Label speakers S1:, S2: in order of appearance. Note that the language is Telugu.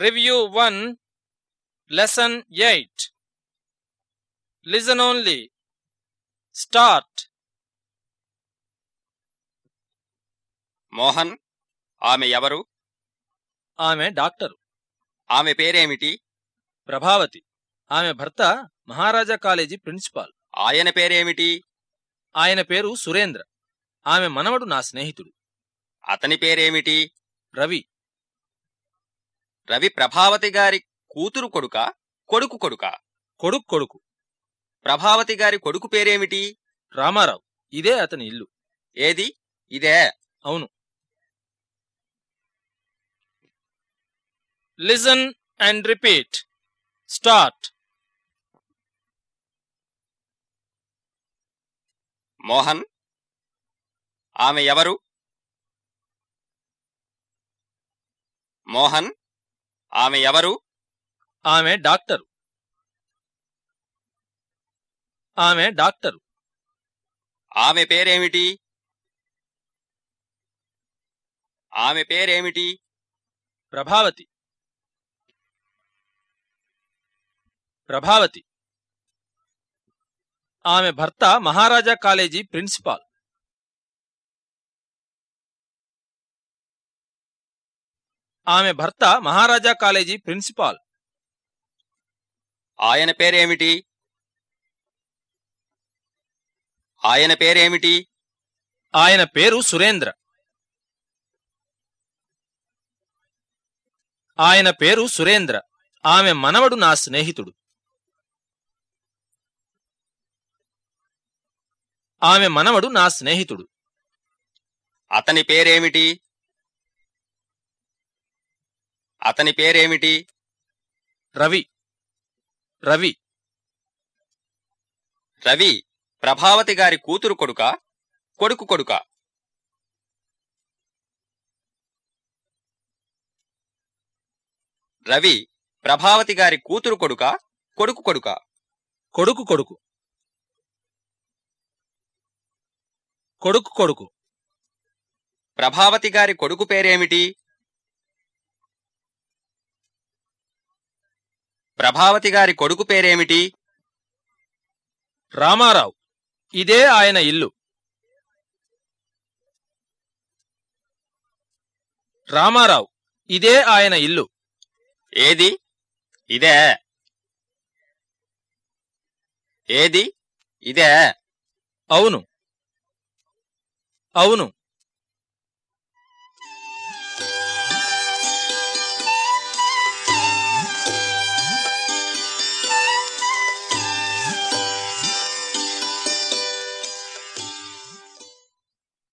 S1: Review 1, Lesson 8. Listen only. Start.
S2: Mohan ఆమె ఎవరు?
S1: ఆమె డాక్టరు.
S2: ఆమె పేరేమిటి?
S1: ప్రభావతి. ఆమె భర్త మహారాజా కాలేజీ ప్రిన్సిపాల్.
S2: ఆయన పేరేమిటి?
S1: ఆయన పేరు సురేంద్ర. ఆమె మనవడు నా స్నేహితుడు.
S2: అతని పేరేమిటి?
S1: రవి.
S2: రవి ప్రభావతి గారి కూతురు కొడుక కొడుకు కొడుక.
S1: కొడుకు కొడుకు.
S2: ప్రభావతి గారి కొడుకు పేరేమిటి?
S1: రామారావు. ఇదే అతని ఇల్లు.
S2: ఏది? ఇదే.
S1: అవును. Listen and repeat start
S2: Mohan. ఆమె ఎవరు? మోహన్. ఆమె ఎవరు?
S1: ఆమె డాక్టరు. ఆమె డాక్టరు.
S2: ఆమె పేరేమిటి? ఆమె పేరేమిటి?
S1: ప్రభావతి. ప్రభావతి. ఆమె భర్త మహారాజా కాలేజీ ప్రిన్సిపాల్. ఆమె భర్త మహారాజా కాలేజీ ప్రిన్సిపాల్.
S2: ఆయన పేరేమిటి? ఆయన పేరేమిటి?
S1: ఆయన పేరు సురేంద్ర. ఆయన పేరు సురేంద్ర. ఆమె మనవడు నా స్నేహితుడు. ఆమె మనవడు నా స్నేహితుడు.
S2: అతని పేరేమిటి? అతని పేరేమిటి?
S1: రవి. రవి.
S2: రవి ప్రభావతి గారి కూతురు కొడుక? కొడుకు కొడుక? రవి ప్రభావతి గారి కూతురు కొడుక? కొడుకు కొడుక?
S1: కొడుకు కొడుకు. కొడుకు కొడుకు.
S2: ప్రభావతి గారి కొడుకు పేరేమిటి? ప్రభావతి గారి కొడుకు పేరేమిటి?
S1: రామారావు. ఇదే ఆయన ఇల్లు. రామారావు ఇదే ఆయన ఇల్లు.
S2: ఏది? ఇదే? ఏది? ఇదే?
S1: అవును. అవును.